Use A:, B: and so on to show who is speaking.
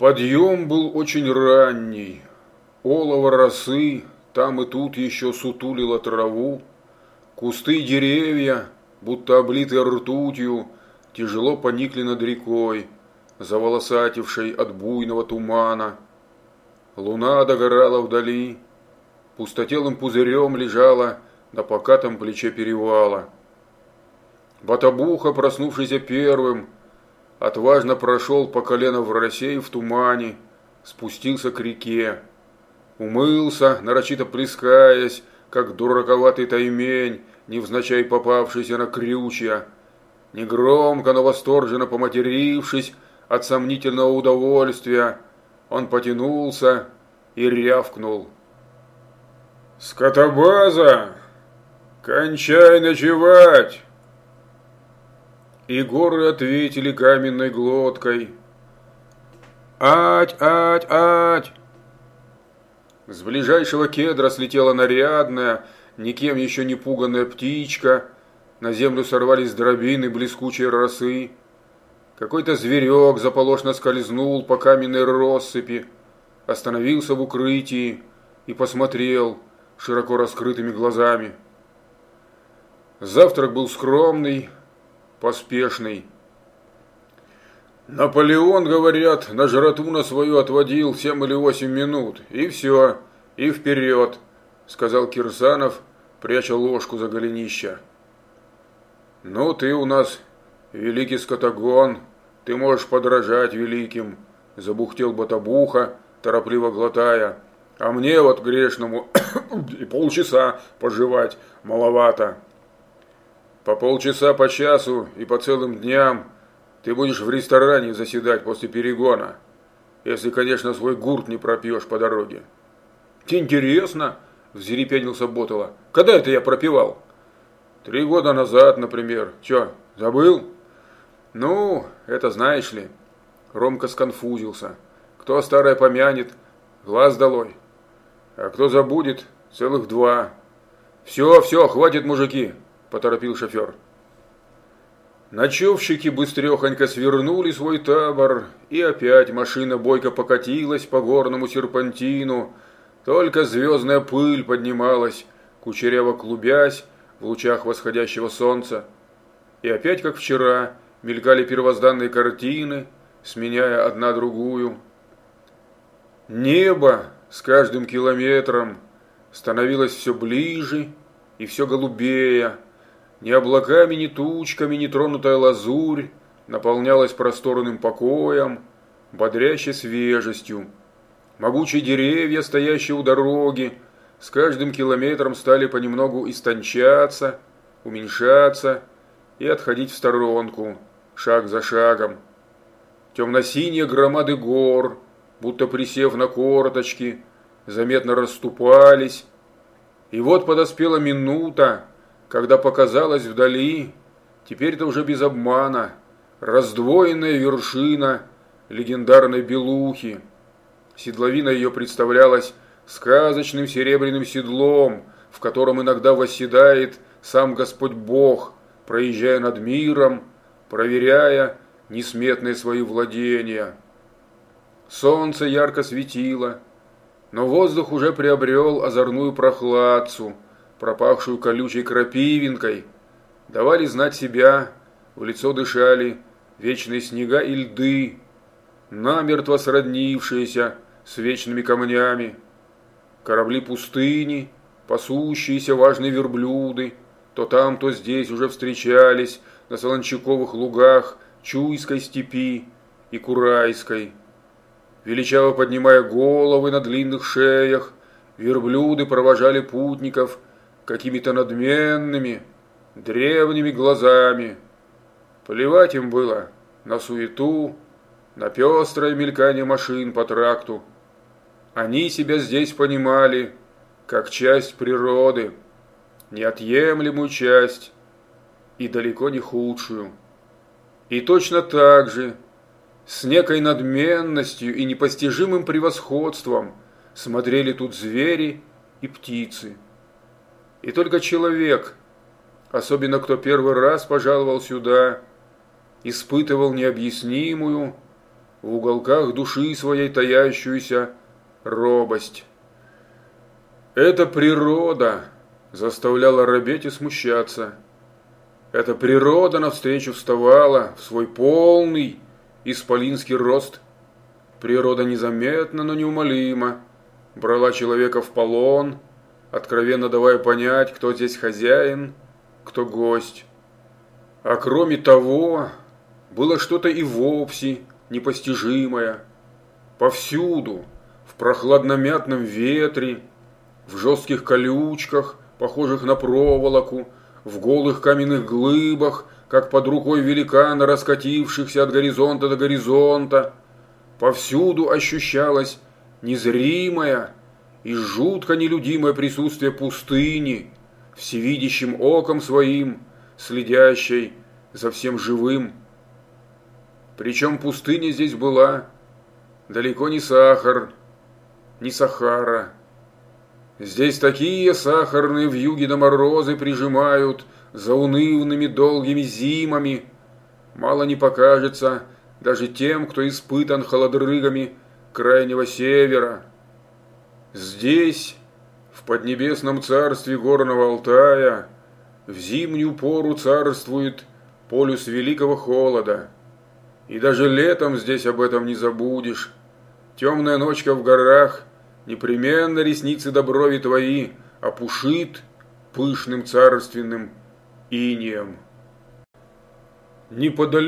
A: Подъем был очень ранний. Олово росы там и тут еще сутулило траву. Кусты деревья, будто облитые ртутью, тяжело поникли над рекой, заволосатившей от буйного тумана. Луна догорала вдали, пустотелым пузырем лежала на покатом плече перевала. Батабуха, проснувшийся первым, отважно прошел по колено в росе и в тумане, спустился к реке. Умылся, нарочито плескаясь, как дураковатый таймень, невзначай попавшийся на крючья. Негромко, но восторженно поматерившись от сомнительного удовольствия, он потянулся и рявкнул. «Скотобаза! Кончай ночевать!» И горы ответили каменной глоткой. «Ать, ать, ать!» С ближайшего кедра слетела нарядная, никем еще не пуганная птичка. На землю сорвались дробины блескучей росы. Какой-то зверек заполошно скользнул по каменной россыпи, остановился в укрытии и посмотрел широко раскрытыми глазами. Завтрак был скромный, поспешный. Наполеон, говорят, на жратву на свою отводил семь или восемь минут, и все, и вперед, сказал Кирсанов, пряча ложку за голенища. Ну, ты у нас великий скотогон, ты можешь подражать великим, забухтел Батабуха, торопливо глотая. А мне вот грешному и полчаса пожевать маловато. По полчаса по часу и по целым дням ты будешь в ресторане заседать после перегона, если, конечно, свой гурт не пропьешь по дороге. Интересно, взерепенился Ботова. Когда это я пропивал? Три года назад, например. Че, забыл? Ну, это знаешь ли. Ромка сконфузился. Кто старое помянет, глаз долой. А кто забудет, целых два. Все, все, хватит, мужики, поторопил шофер. Ночевщики быстрехонько свернули свой табор, и опять машина бойко покатилась по горному серпантину. Только звездная пыль поднималась, кучеряво клубясь в лучах восходящего солнца. И опять, как вчера, мелькали первозданные картины, сменяя одна другую. Небо с каждым километром становилось все ближе и все голубее, ни облаками, ни тучками нетронутая лазурь наполнялась просторным покоем, бодрящей свежестью. Могучие деревья, стоящие у дороги, с каждым километром стали понемногу истончаться, уменьшаться и отходить в сторонку, шаг за шагом. Темно-синие громады гор, будто присев на корточки, заметно расступались. И вот подоспела минута, когда показалась вдали, теперь-то уже без обмана, раздвоенная вершина легендарной Белухи. Седловина ее представлялась сказочным серебряным седлом, в котором иногда восседает сам Господь Бог, проезжая над миром, проверяя несметные свои владения. Солнце ярко светило, но воздух уже приобрел озорную прохладцу – пропахшую колючей крапивинкой, давали знать себя, в лицо дышали вечные снега и льды, намертво сроднившиеся с вечными камнями, корабли пустыни, пасущиеся важные верблюды, то там, то здесь уже встречались на солончаковых лугах Чуйской степи и Курайской. Величаво поднимая головы на длинных шеях, верблюды провожали путников – какими-то надменными, древними глазами. Плевать им было на суету, на пестрое мелькание машин по тракту. Они себя здесь понимали как часть природы, неотъемлемую часть и далеко не худшую. И точно так же, с некой надменностью и непостижимым превосходством смотрели тут звери и птицы. И только человек, особенно кто первый раз пожаловал сюда, испытывал необъяснимую, в уголках души своей таящуюся робость. Эта природа заставляла робеть и смущаться. Эта природа навстречу вставала в свой полный исполинский рост. Природа незаметно, но неумолимо брала человека в полон, откровенно давая понять, кто здесь хозяин, кто гость. А кроме того, было что-то и вовсе непостижимое. Повсюду, в прохладно-мятном ветре, в жестких колючках, похожих на проволоку, в голых каменных глыбах, как под рукой великана, раскатившихся от горизонта до горизонта, повсюду ощущалось незримое и жутко нелюдимое присутствие пустыни, всевидящим оком своим, следящей за всем живым. Причем пустыня здесь была далеко не сахар, не Сахара. Здесь такие сахарные вьюги до морозы прижимают за унывными долгими зимами. Мало не покажется даже тем, кто испытан холодрыгами крайнего севера. Здесь, в поднебесном царстве горного Алтая, в зимнюю пору царствует полюс великого холода. И даже летом здесь об этом не забудешь. Темная ночка в горах, непременно ресницы до брови твои опушит пышным царственным инием. Неподалеку